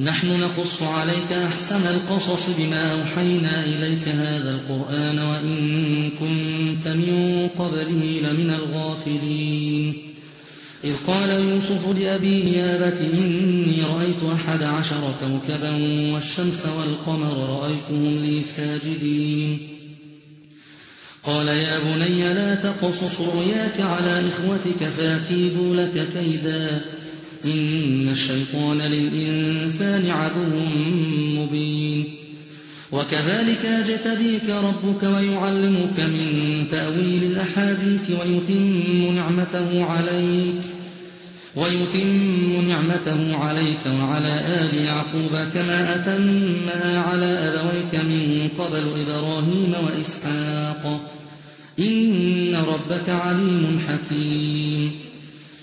نحن نقص عليك أحسن القصص بما أوحينا إليك هذا القرآن وإن كنت من قبله لمن الغافلين. إذ قال يوسف لأبيه يا أبت إني رأيت أحد عشر كوكبا والشمس والقمر رأيتهم لي ساجدين. قال يا بني لا تقصص رؤياك على إخوتك فأكيدوا لك كيدا. إن الشيطان للإنسان عدو مبين. وكذلك أجتبيك ربك ويعلمك من تأويل الأحاديث ويتم نعمته عليك ويتم نعمته عليك وعلى آل يعقوب كما أتمها على أبويك من قبل إبراهيم وإسحاق. إن ربك عليم حكيم.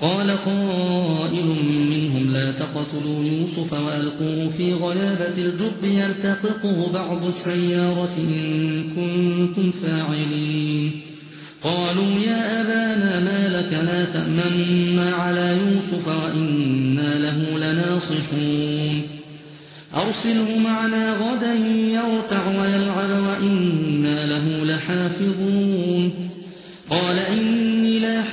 قال قائل منهم لا تقتلوا يوسف وألقوه في غيابة الجب يلتقطه بعض السيارة إن كنتم فاعلين. قالوا يا أبانا ما لك لا تأمنا على يوسف وإنا له لناصحون. أرسله معنا غدا يرتع ويلعب وإنا له لحافظون. قال إني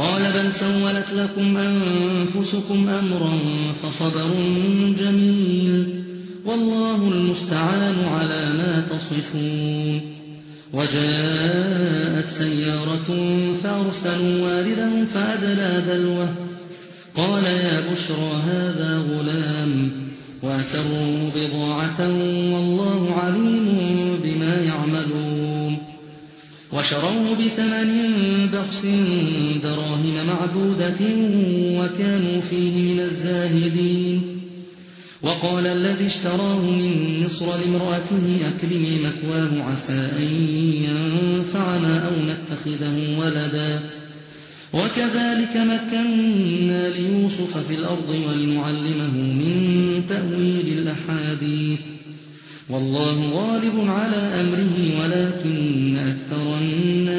قال بل سولت لكم أنفسكم أمرا فصبر جميل والله المستعان على ما تصفون وجاءت سيارة فأرسلوا واردهم فأدلى دلوه قال يا بشرى هذا غلام وأسروا بضاعة والله عليم وشروه بثمن بخس دراهم معدودة وكانوا فيه من الزاهدين. وقال الذي اشتراه من مصر لامرأته أكرمي مثواه عسى أن ينفعنا أو نتخذه ولدا. وكذلك مكنا ليوسف في الأرض ولنعلمه من تأويل الأحاديث. والله غالب على أمره ولكن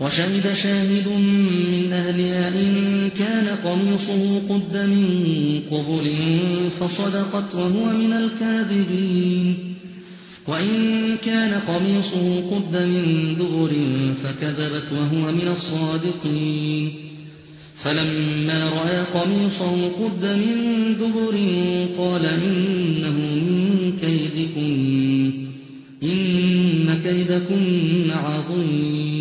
وشهد شاهد من أهلها إن كان قميصه قد من قبل فصدقت وهو من الكاذبين. وإن كان قميصه قد من دبر فكذبت وهو من الصادقين. فلما رأى قميصه قد من دبر قال إنه من كيدكن إن كيدكن عظيم.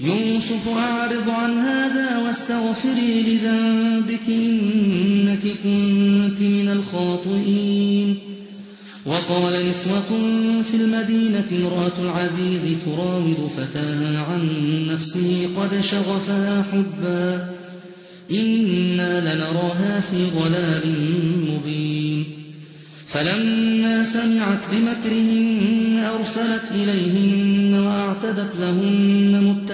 يوسف أعرض عن هذا واستغفري لذنبك إنك كنت من الخاطئين. وقال نسوة في المدينة امرأة العزيز تراود فتاها عن نفسه قد شغفها حبا. إنا لنراها في ضلال مبين. فلما سمعت بمكرهن أرسلت إليهن وأعتدت لهن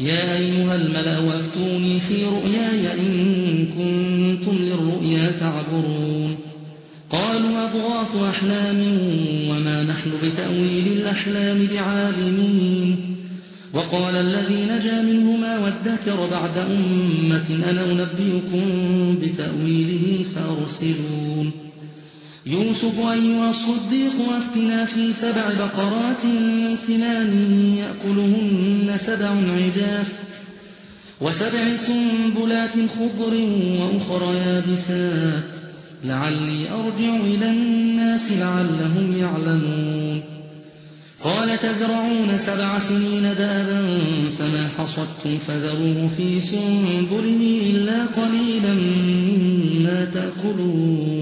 يا أيها الملأ وافتوني في رؤياي إن كنتم للرؤيا تعبرون. قالوا أضغاث أحلام وما نحن بتأويل الأحلام بعالمين. وقال الذي نجا منهما وادكر بعد أمة أنا أنبئكم بتأويله فأرسلون. يوسف أيها الصديق وافتنا في سبع بقرات سمان يأكلهن سبع عجاف وسبع سنبلات خضر وأخرى يابسات. لعلي أرجع إلى الناس لعلهم يعلمون. قال تزرعون سبع سنين دابا فما حصدتم فذروه في سنبله إلا قليلا مما تأكلون.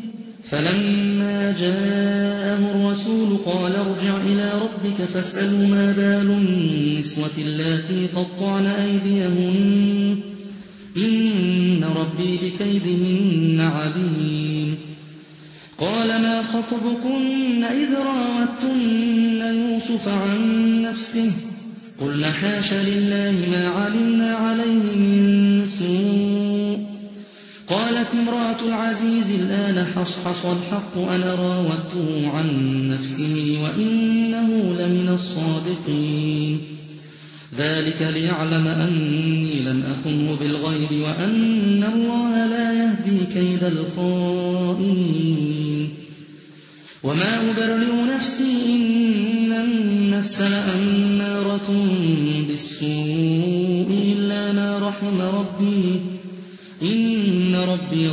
فلما جاءه الرسول قال ارجع إلى ربك فاسأل ما بال النسوة اللاتي قطعن أيديهن. إن ربي بكيدهن عليم. قال ما خطبكن إذ راوتن يوسف عن نفسه؟ قلنا حاش لله ما علمنا عليه من قالت امرأة العزيز الآن حصحص الحق أنا راودته عن نفسه وإنه لمن الصادقين. ذلك ليعلم أني لم أخنه بالغيب وأن الله لا يهدي كيد الخائنين. وما أبرئ نفسي إن النفس لأمارة بالسوء إلا ما رحم ربي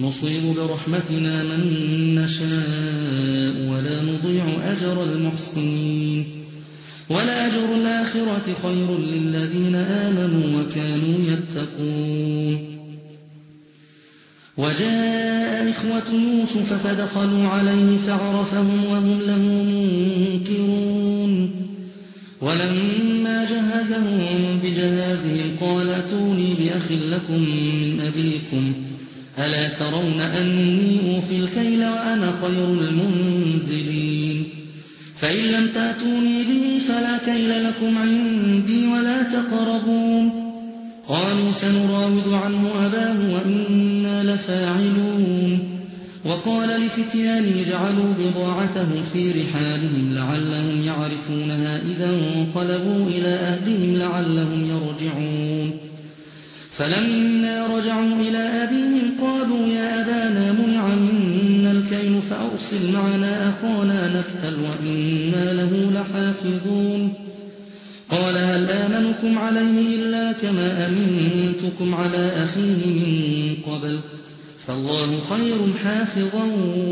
نصيب برحمتنا من نشاء ولا نضيع أجر المحسنين. ولأجر الآخرة خير للذين آمنوا وكانوا يتقون. وجاء إخوة يوسف فدخلوا عليه فعرفهم وهم له منكرون. ولما جهزهم بجهازهم قال أتوني بأخ لكم من أبيكم. ألا ترون أني أوفي الكيل وأنا خير المنزلين؟ فإن لم تأتوني به فلا كيل لكم عندي ولا تقربون. قالوا سنراود عنه أباه وإنا لفاعلون. وقال لفتيانه اجعلوا بضاعتهم في رحالهم لعلهم يعرفونها إذا انقلبوا إلى أهلهم لعلهم يرجعون. فلما رجعوا إلى أبيهم فأرسل معنا أخانا نكتل وإنا له لحافظون. قال هل آمنكم عليه إلا كما أمنتكم على أخيه من قبل؟ فالله خير حافظا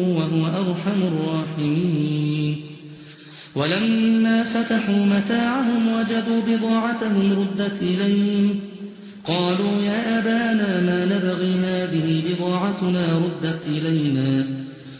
وهو أرحم الراحمين. ولما فتحوا متاعهم وجدوا بضاعتهم ردت إليهم. قالوا يا أبانا ما نبغي هذه بضاعتنا ردت إلينا.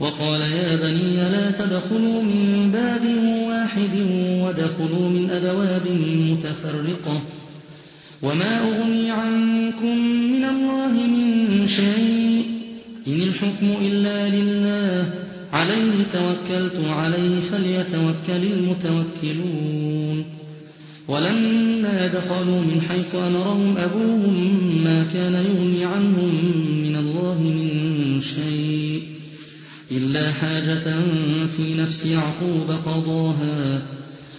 وقال يا بني لا تدخلوا من باب واحد ودخلوا من أبواب متفرقة وما أغني عنكم من الله من شيء إن الحكم إلا لله عليه توكلت عليه فليتوكل المتوكلون ولما دخلوا من حيث أمرهم أبوهم ما كان يغني عنهم من الله من شيء إلا حاجة في نفس يعقوب قضاها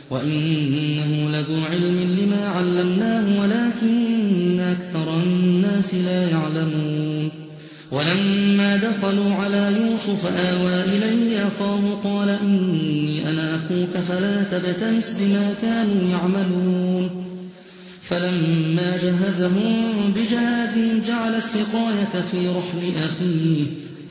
وإنه لذو علم لما علمناه ولكن أكثر الناس لا يعلمون. ولما دخلوا على يوسف آوى إليه أخاه قال إني أنا أخوك فلا تبتئس بما كانوا يعملون. فلما جهزهم بجهازهم جعل السقاية في رحل أخيه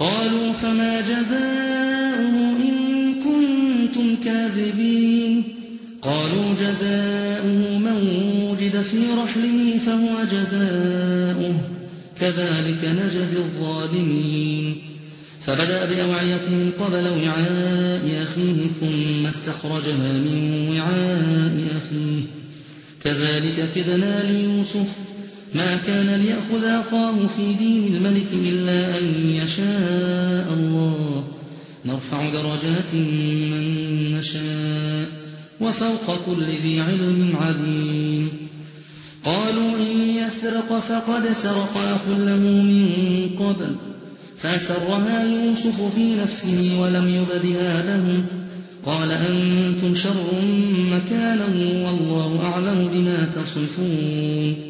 قالوا فما جزاؤه إن كنتم كاذبين. قالوا جزاؤه من وجد في رحله فهو جزاؤه. كذلك نجزي الظالمين. فبدأ بأوعيتهم قبل وعاء أخيه ثم استخرجها من وعاء أخيه. كذلك كدنا ليوسف ما كان ليأخذ أخاه في دين الملك إلا أن يشاء الله. نرفع درجات من نشاء وفوق كل ذي علم عليم. قالوا إن يسرق فقد سرق أخ له من قبل. فأسرها يوسف في نفسه ولم يبدها لهم قال أنتم شر مكانا والله أعلم بما تصفون.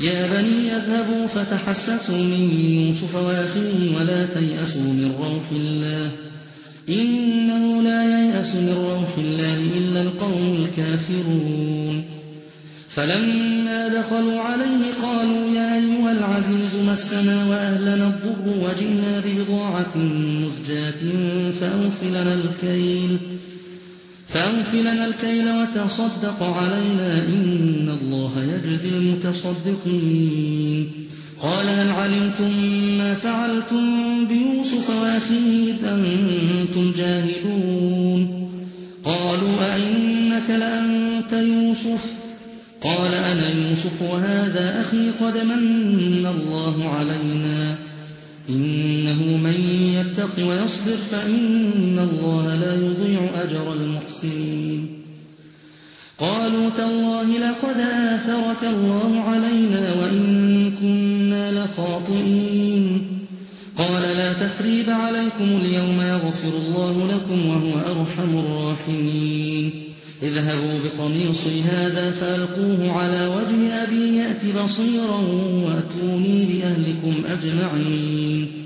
يا بني اذهبوا فتحسسوا من يوسف وأخيه ولا تيأسوا من روح الله. إنه لا ييأس من روح الله إلا القوم الكافرون. فلما دخلوا عليه قالوا يا أيها العزيز مسنا وأهلنا الضر وجئنا ببضاعة مزجاة فأوفلنا الكيل. فأوفلنا الكيل وتصدق علينا إن الله يجزي المتصدقين. قال هل علمتم ما فعلتم بيوسف وأخيه إذ أنتم جاهلون؟ قالوا أئنك لأنت يوسف؟ قال أنا يوسف وهذا أخي قد من الله علينا. إنه من يتق ويصبر فإن الله لا يضيع أجر المحسنين. قالوا تالله لقد آثرك الله علينا وإن كنا لخاطئين. قال لا تثريب عليكم اليوم يغفر الله لكم وهو أرحم الراحمين. اذهبوا بقميصي هذا فألقوه على وجه أبي يأت بصيرا وأتوني بأهلكم أجمعين.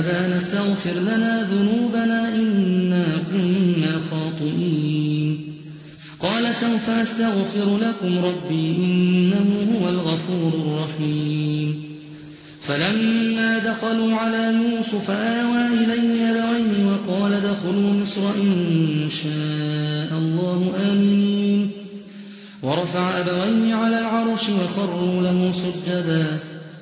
أبانا استغفر لنا ذنوبنا إنا كنا خاطئين. قال سوف أستغفر لكم ربي إنه هو الغفور الرحيم. فلما دخلوا على يوسف آوى إليه أبويه وقال دخلوا مصر إن شاء الله آمنين. ورفع أبويه على العرش وخروا له سجداً.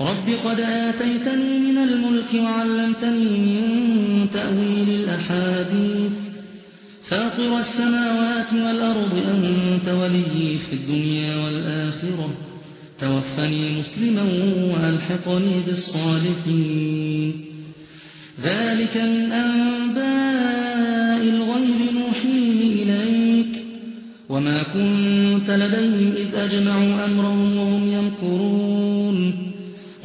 رب قد آتيتني من الملك وعلمتني من تأويل الأحاديث. فاطر السماوات والأرض أنت ولي في الدنيا والآخرة. توفني مسلما وألحقني بالصالحين. ذلك من أنباء الغيب نوحيه إليك. وما كنت لديهم إذ أجمعوا أمرهم وهم يمكرون.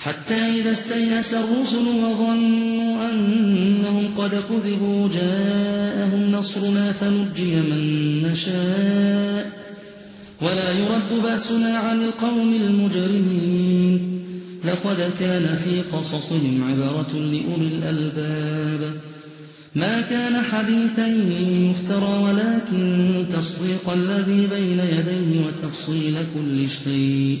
حتى إذا استيأس الرسل وظنوا أنهم قد كذبوا جاءهم نصرنا فنجي من نشاء. ولا يرد بأسنا عن القوم المجرمين. لقد كان في قصصهم عبرة لأولي الألباب. ما كان حديثا يفترى ولكن تصديق الذي بين يديه وتفصيل كل شيء.